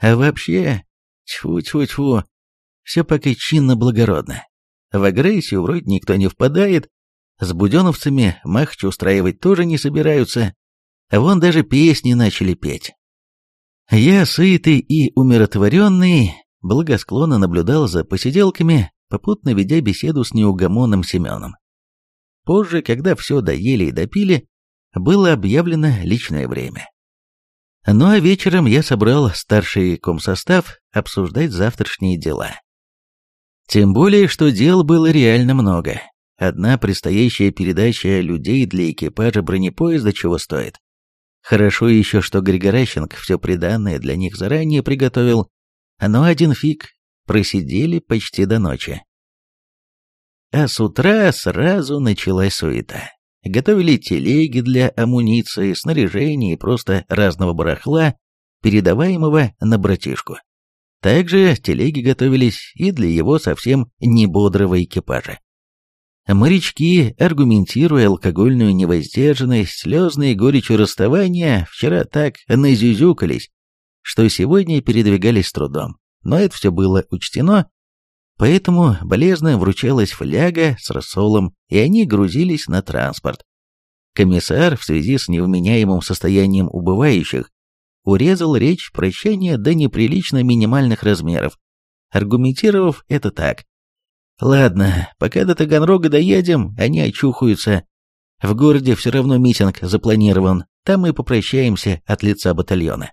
А вообще, тьфу-тьфу-тьфу, все пока чинно-благородно. В агрессию вроде никто не впадает, с буденовцами махчи устраивать тоже не собираются, вон даже песни начали петь. Я, сытый и умиротворенный, благосклонно наблюдал за посиделками, попутно ведя беседу с неугомонным Семеном. Позже, когда все доели и допили, было объявлено личное время. Ну а вечером я собрал старший комсостав обсуждать завтрашние дела. Тем более, что дел было реально много. Одна предстоящая передача людей для экипажа бронепоезда чего стоит. Хорошо еще, что Григоращенко все приданное для них заранее приготовил, но один фиг, просидели почти до ночи. а с утра сразу началась суета. Готовили телеги для амуниции, снаряжения и просто разного барахла, передаваемого на братишку. Также телеги готовились и для его совсем не бодрого экипажа. Морячки, аргументируя алкогольную невоздержанность, слезные горечью расставания, вчера так назюзюкались, что сегодня передвигались с трудом. Но это все было учтено, поэтому болезно вручалась фляга с рассолом, и они грузились на транспорт. Комиссар в связи с невменяемым состоянием убывающих урезал речь прощания до неприлично минимальных размеров, аргументировав это так. «Ладно, пока до Таганрога доедем, они очухаются. В городе все равно митинг запланирован, там мы попрощаемся от лица батальона».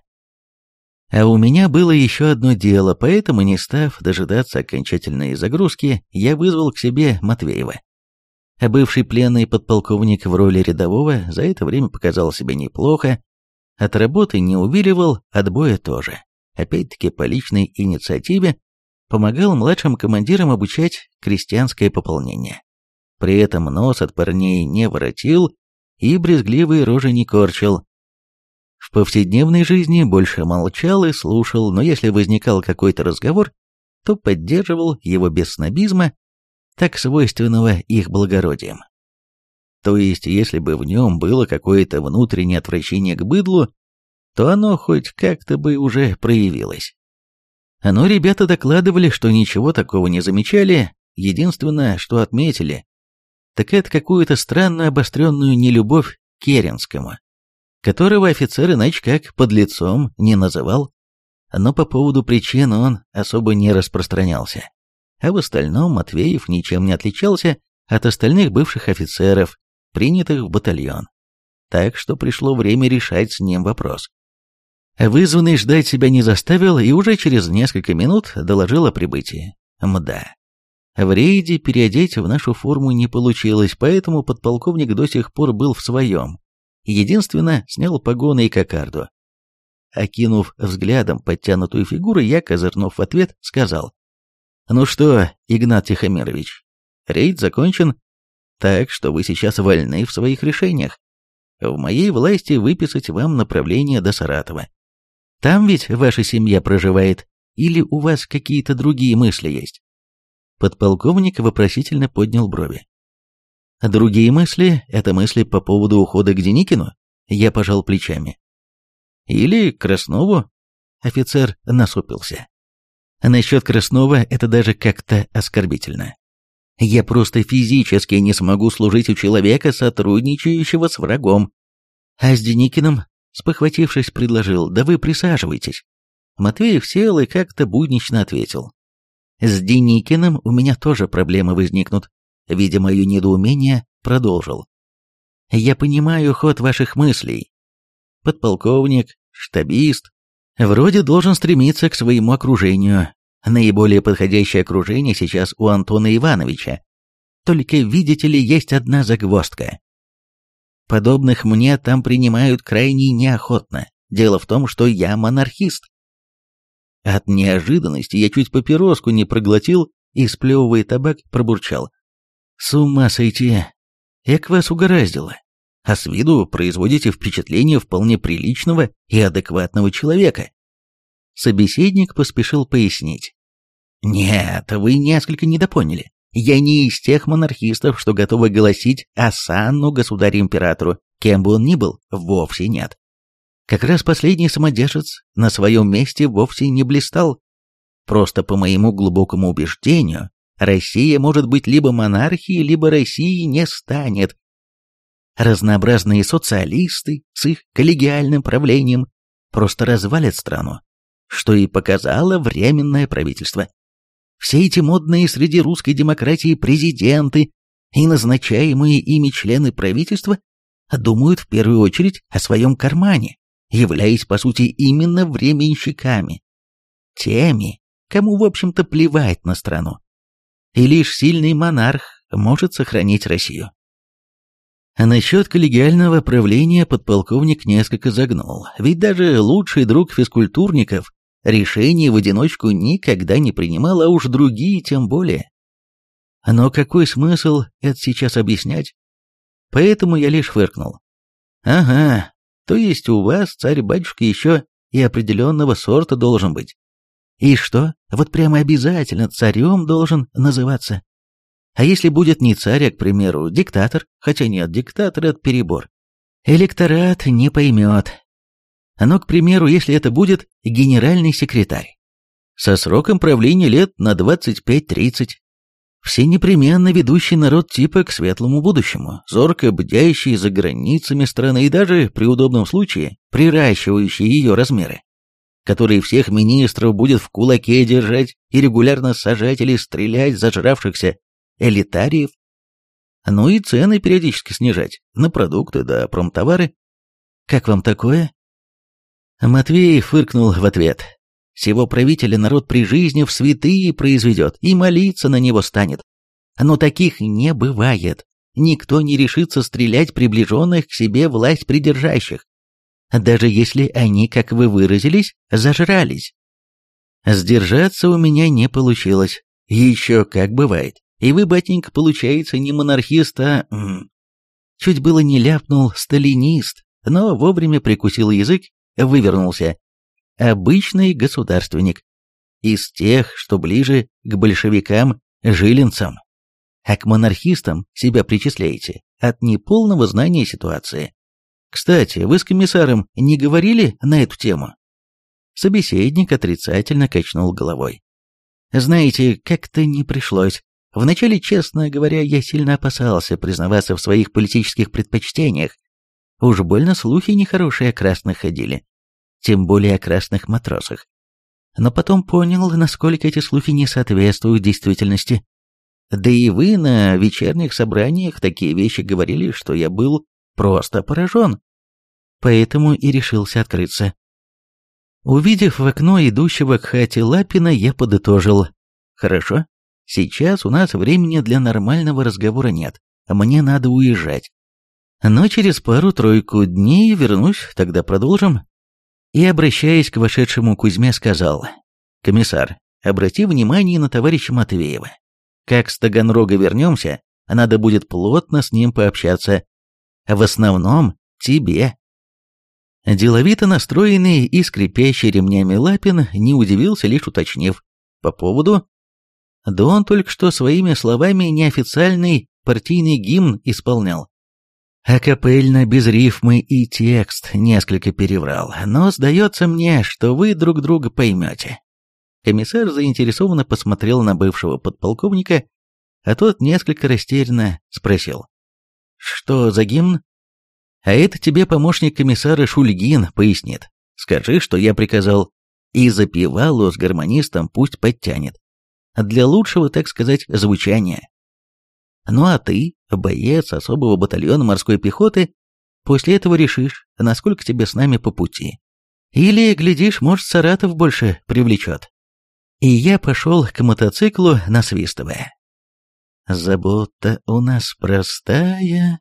А у меня было еще одно дело, поэтому, не став дожидаться окончательной загрузки, я вызвал к себе Матвеева. Бывший пленный подполковник в роли рядового за это время показал себя неплохо, от работы не увиливал, от боя тоже. Опять-таки по личной инициативе помогал младшим командирам обучать крестьянское пополнение. При этом нос от парней не воротил и брезгливые рожи не корчил. В повседневной жизни больше молчал и слушал, но если возникал какой-то разговор, то поддерживал его без снобизма, так свойственного их благородиям. То есть, если бы в нем было какое-то внутреннее отвращение к быдлу, то оно хоть как-то бы уже проявилось. Но ребята докладывали, что ничего такого не замечали, единственное, что отметили, так это какую-то странную обостренную нелюбовь к Керенскому, которого офицер иначе как под лицом не называл, но по поводу причин он особо не распространялся. А в остальном Матвеев ничем не отличался от остальных бывших офицеров, принятых в батальон. Так что пришло время решать с ним вопрос. Вызванный ждать себя не заставил и уже через несколько минут доложил о прибытии. Мда. В рейде переодеть в нашу форму не получилось, поэтому подполковник до сих пор был в своем. Единственно, снял погоны и кокарду. Окинув взглядом подтянутую фигуру, я, козырнув в ответ, сказал. «Ну что, Игнат Тихомирович, рейд закончен, так что вы сейчас вольны в своих решениях. В моей власти выписать вам направление до Саратова. Там ведь ваша семья проживает, или у вас какие-то другие мысли есть?» Подполковник вопросительно поднял брови. «Другие мысли — это мысли по поводу ухода к Деникину?» Я пожал плечами. «Или Краснову?» Офицер насупился. «Насчет Краснова это даже как-то оскорбительно. Я просто физически не смогу служить у человека, сотрудничающего с врагом. А с Деникиным, спохватившись, предложил, да вы присаживайтесь. Матвеев сел и как-то буднично ответил. С Деникиным у меня тоже проблемы возникнут. Видя мое недоумение, продолжил. Я понимаю ход ваших мыслей. Подполковник, штабист, вроде должен стремиться к своему окружению, Наиболее подходящее окружение сейчас у Антона Ивановича. Только, видите ли, есть одна загвоздка. Подобных мне там принимают крайне неохотно. Дело в том, что я монархист. От неожиданности я чуть папироску не проглотил и, сплевывая табак, пробурчал. С ума сойти. Эк вас угораздило. А с виду производите впечатление вполне приличного и адекватного человека. Собеседник поспешил пояснить. Нет, вы несколько недопоняли. Я не из тех монархистов, что готовы голосить Асанну государю-императору, кем бы он ни был, вовсе нет. Как раз последний самодержец на своем месте вовсе не блистал. Просто по моему глубокому убеждению, Россия может быть либо монархией, либо России не станет. Разнообразные социалисты с их коллегиальным правлением просто развалят страну, что и показало временное правительство. Все эти модные среди русской демократии президенты и назначаемые ими члены правительства думают в первую очередь о своем кармане, являясь по сути именно временщиками. Теми, кому в общем-то плевать на страну. И лишь сильный монарх может сохранить Россию. Насчет коллегиального правления подполковник несколько загнул, ведь даже лучший друг физкультурников решений в одиночку никогда не принимал, а уж другие тем более. Но какой смысл это сейчас объяснять? Поэтому я лишь фыркнул. Ага, то есть у вас, царь-батюшка, еще и определенного сорта должен быть. И что, вот прямо обязательно царем должен называться? А если будет не царь, а, к примеру, диктатор, хотя нет, диктатор — это перебор. Электорат не поймет. Но, к примеру, если это будет генеральный секретарь, со сроком правления лет на 25-30, все непременно ведущий народ типа к светлому будущему, зорко бдящий за границами страны и даже, при удобном случае, приращивающий ее размеры, который всех министров будет в кулаке держать и регулярно сажать или стрелять зажравшихся элитариев, ну и цены периодически снижать на продукты да промтовары. Как вам такое? Матвей фыркнул в ответ. Сего правителя народ при жизни в святые произведет и молиться на него станет. Но таких не бывает. Никто не решится стрелять приближенных к себе власть придержащих, даже если они, как вы выразились, зажрались. Сдержаться у меня не получилось. Еще как бывает. И вы, батенька, получается, не монархист, а... Чуть было не ляпнул сталинист, но вовремя прикусил язык, вывернулся. Обычный государственник. Из тех, что ближе к большевикам-жилинцам. А к монархистам себя причисляете от неполного знания ситуации. Кстати, вы с комиссаром не говорили на эту тему? Собеседник отрицательно качнул головой. Знаете, как-то не пришлось. Вначале, честно говоря, я сильно опасался признаваться в своих политических предпочтениях. Уж больно слухи нехорошие о красных ходили. Тем более о красных матросах. Но потом понял, насколько эти слухи не соответствуют действительности. Да и вы на вечерних собраниях такие вещи говорили, что я был просто поражен. Поэтому и решился открыться. Увидев в окно идущего к хате Лапина, я подытожил. Хорошо, Сейчас у нас времени для нормального разговора нет. Мне надо уезжать. Но через пару-тройку дней вернусь, тогда продолжим. И, обращаясь к вошедшему Кузьме, сказал, «Комиссар, обрати внимание на товарища Матвеева. Как с Таганрога вернемся, надо будет плотно с ним пообщаться. В основном тебе». Деловито настроенный и скрипящий ремнями Лапин не удивился, лишь уточнив. По поводу да он только что своими словами неофициальный партийный гимн исполнял. А капельно без рифмы и текст несколько переврал, но сдается мне, что вы друг друга поймете. Комиссар заинтересованно посмотрел на бывшего подполковника, а тот несколько растерянно спросил. «Что за гимн?» «А это тебе помощник комиссара Шульгин пояснит. Скажи, что я приказал. И запевалу с гармонистом пусть подтянет для лучшего, так сказать, звучания. Ну а ты, боец особого батальона морской пехоты, после этого решишь, насколько тебе с нами по пути. Или, глядишь, может, Саратов больше привлечет. И я пошел к мотоциклу, насвистывая. Забота у нас простая,